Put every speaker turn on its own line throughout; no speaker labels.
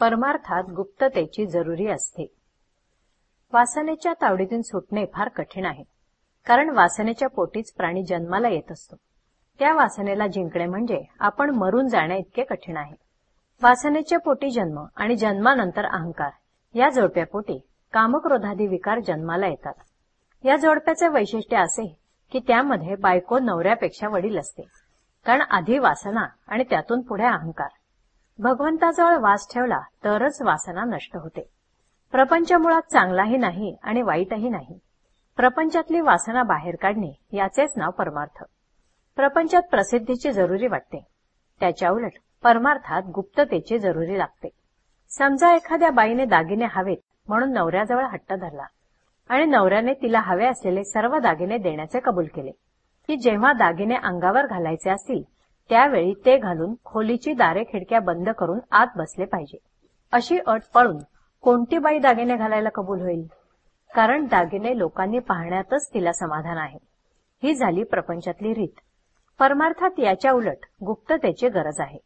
परमार्थात गुप्ततेची जरुरी असते. वासनेच्या तावडीतून सुटणे फार कठीण आहे कारण वासनेच्या पोटीच प्राणी जन्माला येत असतो. त्या वासनेला जिंकणे म्हणजे आपण मरून जाणे इतके कठीण आहे. वासनेच्या पोटी जन्म आणि जन्मानंतर अहंकार या जोडप्यापोटी कामक्रोधादी विकार जन्माला येतात. या जोडप्याचे वैशिष्ट्य असे की त्यामध्ये बायको नवऱ्यापेक्षा वडील असते कारण आधी वासना आणि त्यातून पुढे अहंकार. भगवंताजवळ वास ठेवला तरच वासना नष्ट होते. प्रपंच मुळात चांगलाही नाही आणि वाईटही नाही. प्रपंचातली वासना बाहेर काढणे याचेच नाव परमार्थ. प्रपंचात प्रसिद्धीची जरुरी वाटते. त्याच्या उलट परमार्थात गुप्ततेची जरुरी लागते. समजा एखाद्या बाईने दागिने हवेत म्हणून नवऱ्याजवळ हट्ट धरला आणि नवऱ्याने तिला हवे असलेले सर्व दागिने देण्याचे कबूल केले. की जेव्हा दागिने अंगावर घालायचे असतील त्यावेळी ते घालून खोलीची दारे खिडक्या बंद करून आत बसले पाहिजे. अशी अट पळून कोणती बाई दागिने घालायला कबूल होईल? कारण दागिने लोकांनी पाहण्यातच तिला समाधान आहे. ही झाली प्रपंचातली रीत. परमार्थात याच्या उलट गुप्ततेची गरज आहे.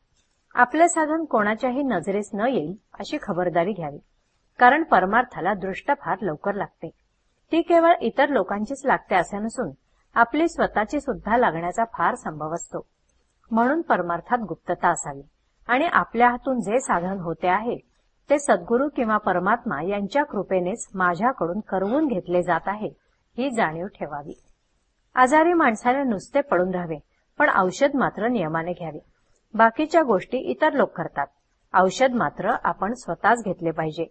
आपले साधन कोणाच्याही नजरेस न येईल अशी खबरदारी घ्यावी. कारण परमार्थाला दृष्ट फार लवकर लागते. ती केवळ इतर लोकांचीच लागते असे नसून आपली स्वतःची सुद्धा लागण्याचा फार संभव असतो. म्हणून परमार्थात गुप्तता असावी. आणि आपल्या हातून जे साधन होते आहे ते सद्गुरू किंवा परमात्मा यांच्या कृपेनेच माझ्याकडून करवून घेतले जात आहे ही जाणीव ठेवावी. आजारी माणसाने नुसते पडून राहावे पण औषध मात्र नियमाने घ्यावे. बाकीच्या गोष्टी इतर लोक करतात. औषध मात्र आपण स्वतःच घेतले पाहिजे.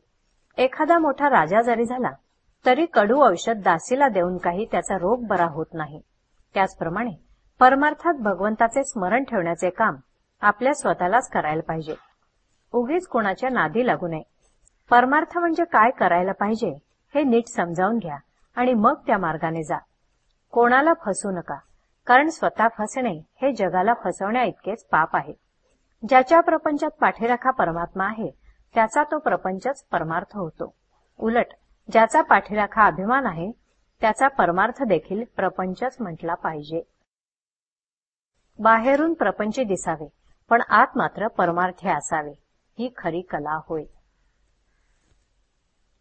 एखादा मोठा राजा जरी झाला तरी कडू औषध दासीला देऊन काही त्याचा रोग बरा होत नाही. त्याचप्रमाणे परमार्थात भगवंताचे स्मरण ठेवण्याचे काम आपल्या स्वतःलाच करायला पाहिजे. उगीच कोणाच्या नादी लागू नये. परमार्थ म्हणजे काय करायला पाहिजे हे नीट समजावून घ्या आणि मग त्या मार्गाने जा. कोणाला फसू नका कारण स्वतः फसणे हे जगाला फसवण्या इतकेच पाप आहे. ज्याच्या प्रपंचात पाठीराखा परमात्मा आहे त्याचा तो प्रपंचच परमार्थ होतो. उलट ज्याचा पाठीराखा अभिमान आहे त्याचा परमार्थ देखील प्रपंचच म्हटला पाहिजे. बाहेरून प्रपंची दिसावे पण आत मात्र परमार्थी असावे. ही खरी कला होय.